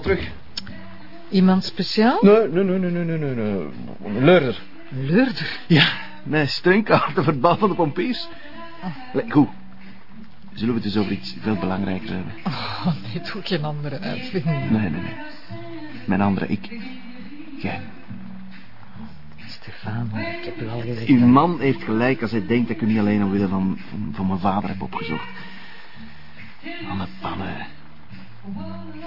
terug. Iemand speciaal? Nee, nee, nee, nee, nee, nee, nee, nee. Leurder. Leurder. Ja, mijn steunkaarten voor het bal van de pompiers. Le- Goed. Zullen we het eens over iets veel belangrijker hebben? Oh, nee, doe geen andere uitvinding. Nee, nee, nee. Mijn andere ik. Jij. Stefan, ik heb u al gezegd... Uw man heeft gelijk als hij denkt dat ik u niet alleen omwille van, van, van mijn vader heb opgezocht. Anne Panne.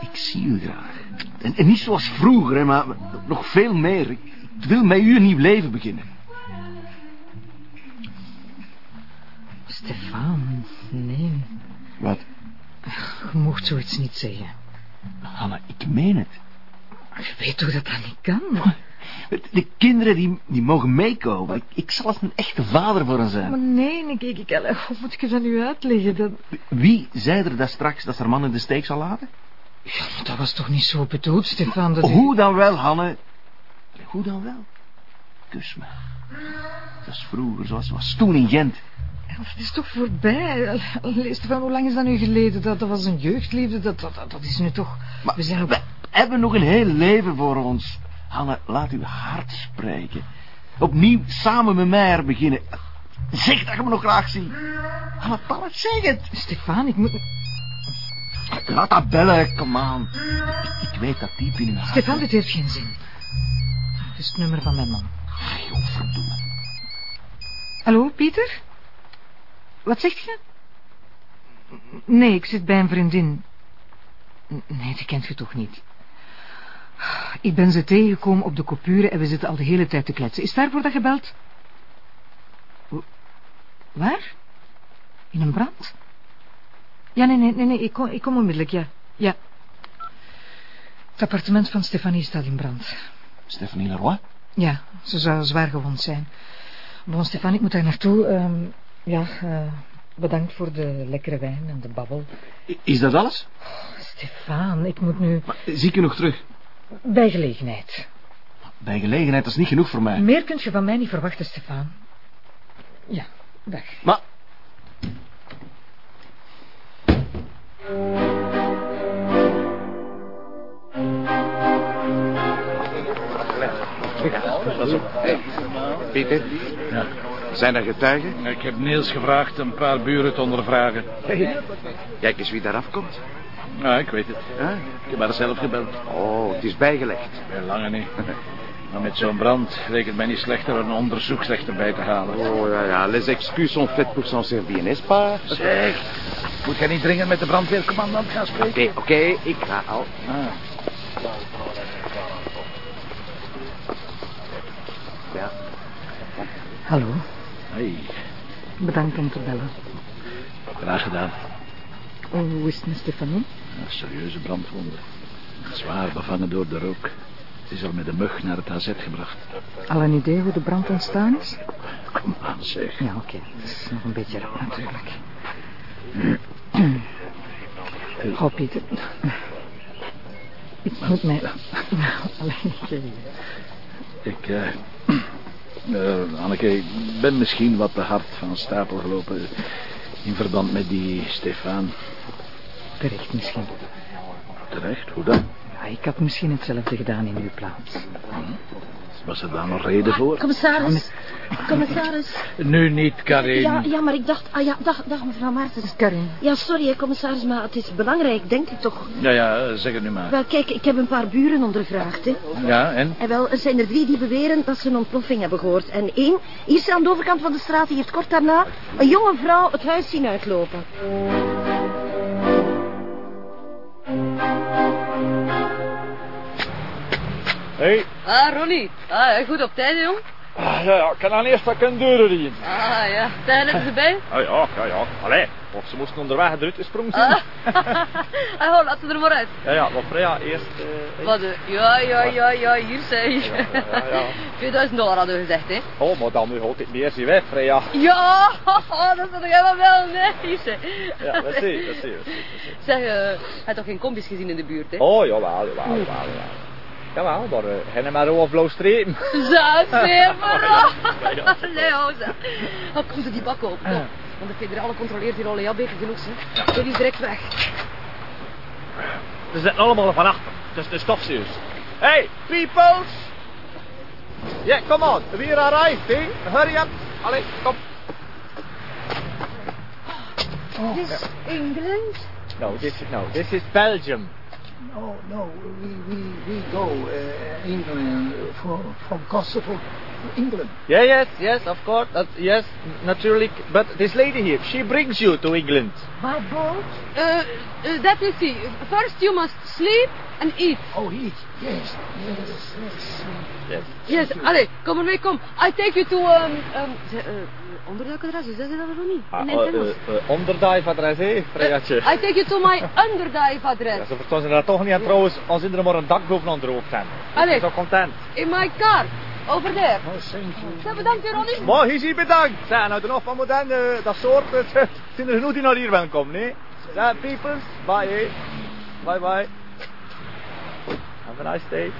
Ik zie u graag. En, en niet zoals vroeger, hè, maar nog veel meer. Ik, ik wil met u een nieuw leven beginnen. Stefan, nee. Wat? Je mocht zoiets niet zeggen. Hanne, ik meen het. Je weet toch dat dat niet kan? De kinderen die, die mogen meekomen. Ik, ik zal als een echte vader voor hen zijn. Maar nee, ik, ik, ik, hoe moet ik je dat nu uitleggen? Dat, Wie zei er dat straks dat ze haar man in de steek zal laten? ja, maar dat was toch niet zo bedoeld, Stefan? Dat u- Hoe dan wel, Hanne? Hoe dan wel? Kus me. Dat is vroeger, zoals was toen in Gent. Het is toch voorbij. Allee, Stefan, hoe lang is dat nu geleden? Dat, dat was een jeugdliefde. Dat, dat, dat, dat is nu toch... Maar we zijn ook... we hebben nog een heel leven voor ons. Hanne, laat uw hart spreken. Opnieuw samen met mij er beginnen. Zeg dat je me nog graag ziet. Hanne, Palle, zeg het. Stefan, ik moet... Laat dat bellen, kom aan. Ik, ik weet dat diep in uw hart. Stefan, dit heeft geen zin. Het is het nummer van mijn man. Ach, godverdomme. Hallo, Pieter? Wat zegt je? Nee, ik zit bij een vriendin. Nee, die kent je toch niet. Ik ben ze tegengekomen op de coupure en we zitten al de hele tijd te kletsen. Is daarvoor dat gebeld? Waar? In een brand? Ja, nee, nee, nee, nee ik, kom, ik kom onmiddellijk, ja. Ja. Het appartement van Stefanie staat in brand. Stephanie Leroy? Ja, ze zou zwaar gewond zijn. Bon, Stefan, ik moet daar naartoe. Ehm, ja, eh, bedankt voor de lekkere wijn en de babbel. Is dat alles? Stefan, ik moet nu... Maar, zie ik u nog terug? Bij gelegenheid. Bij gelegenheid, dat is niet genoeg voor mij. Meer kunt je van mij niet verwachten, Stefan. Ja, dag. Maar... Pieter, Ja. zijn er getuigen? Ik heb Niels gevraagd een paar buren te ondervragen. Kijk eens wie daar afkomt. Ja, ik weet het. Huh? Ik heb haar zelf gebeld. Oh, het is bijgelegd. Bij lange niet. Maar met zo'n brand leek het mij niet slechter een onderzoeksrechter bij te halen. Oh ja, ja, les excuses sont faites pour s'en servir, n'est-ce pas? Zeg, moet jij niet dringend met de brandweercommandant gaan Oké, spreken? oké, ik ga al. Ah, Ja. Hallo, hey, bedankt om te bellen. graag gedaan. Hoe is het Stefanie? Een serieuze brandwonde. Zwaar bevangen door de rook. Het is al met de mug naar het AZ gebracht. Al een idee hoe de brand ontstaan is? Kom aan, zeg. Ja, oké. Het is nog een beetje rap natuurlijk. Oh, Pieter. Ik moet mij... Alleen, ik- eh... eh, Anneke, ik ben misschien wat te hard van stapel gelopen... in verband met die Stefan. Terecht misschien. Terecht, hoe dan? Ja, ik had misschien hetzelfde gedaan in uw plaats. Was er daar nog reden voor? Commissaris. Commissaris. Nu niet, Karin. Ja, ja, maar ik dacht... Ah ja, dag, dag mevrouw Maartens. Karin. Ja, sorry, hè, commissaris, maar het is belangrijk, denk ik toch. Ja, ja, zeg het nu maar. Wel, kijk, ik heb een paar buren ondervraagd, hè. Ja, en? En wel, er zijn er drie die beweren dat ze een ontploffing hebben gehoord. En één, hier aan de overkant van de straat, die heeft kort daarna een jonge vrouw het huis zien uitlopen. Hé, Ah, Ronnie. Ah, ja, goed op tijd, jong. ja, ja, ik kan aan eerst dat kunnen deuren. Ah, ja. Zijn er erbij? Ah ja, ja, ja. Allee, of ze moesten onderweg eruit gesprongen zijn. Ah, ah, oh, laat ze er maar uit. Ja, ja, maar Freya, eerst... eh, Wat, eh, ja, ja, ja, ja, hier zeg. ja, ja. 2000 dollar hadden we gezegd, hè. Oh, maar dan nu altijd meer, zie wij, Freya. Ja, dat zou jij wel wel, nee, hier zeg. Ja, dat zie je, dat zie je. je, je. Zeg, eh, hij had toch geen combis gezien in de buurt, hè? Oh, jawel, jawel, jawel, jawel. Jawel, maar uh, hen maar of blauw strepen. Zuid, zeven. ja. Nee, oh. Oh, er die bak open, kom. Want de federale controleert hier al ja beter genoeg, hè. Ja. Die is direct weg. Ze zitten allemaal van achter. is de stofzuurs. Hey, peoples! Yeah, come on. We arrived, eh? Hurry up. Allee, kom. This England? No, this is, no, this is Belgium. No, no, we, we, we go uh, England for, from Kosovo to England. Yeah, yes, yes, of course. That, yes, naturally. But this lady here, she brings you to England. By boat? Uh, uh, that we see. First you must sleep and eat. Oh, eat. Yes, yes, yes. Yes. Yes, allee, kom ermee, kom. I take you to, um, um, ze, uh, onderduikadres, hoe zeggen ze dat nog niet? Ah, uh, het uh, uh, onderduifadres, hè, fregatje. I take you to my underdive-adres. Ja, ze verstaan ze daar toch niet aan trouwens, als ze er maar een dak boven onder hoofd hebben. Ik Allee. ben zo content. In my car. Over there. Oh, thank you. Zeg, bedankt, Ronnie. Maar hier zie je bedankt. Zeg, nou de nog van modern, uh, dat soort, uh, zijn er genoeg die naar hier willen komen, nee? Zeg, peoples, bye. Bye, bye. Have a nice day.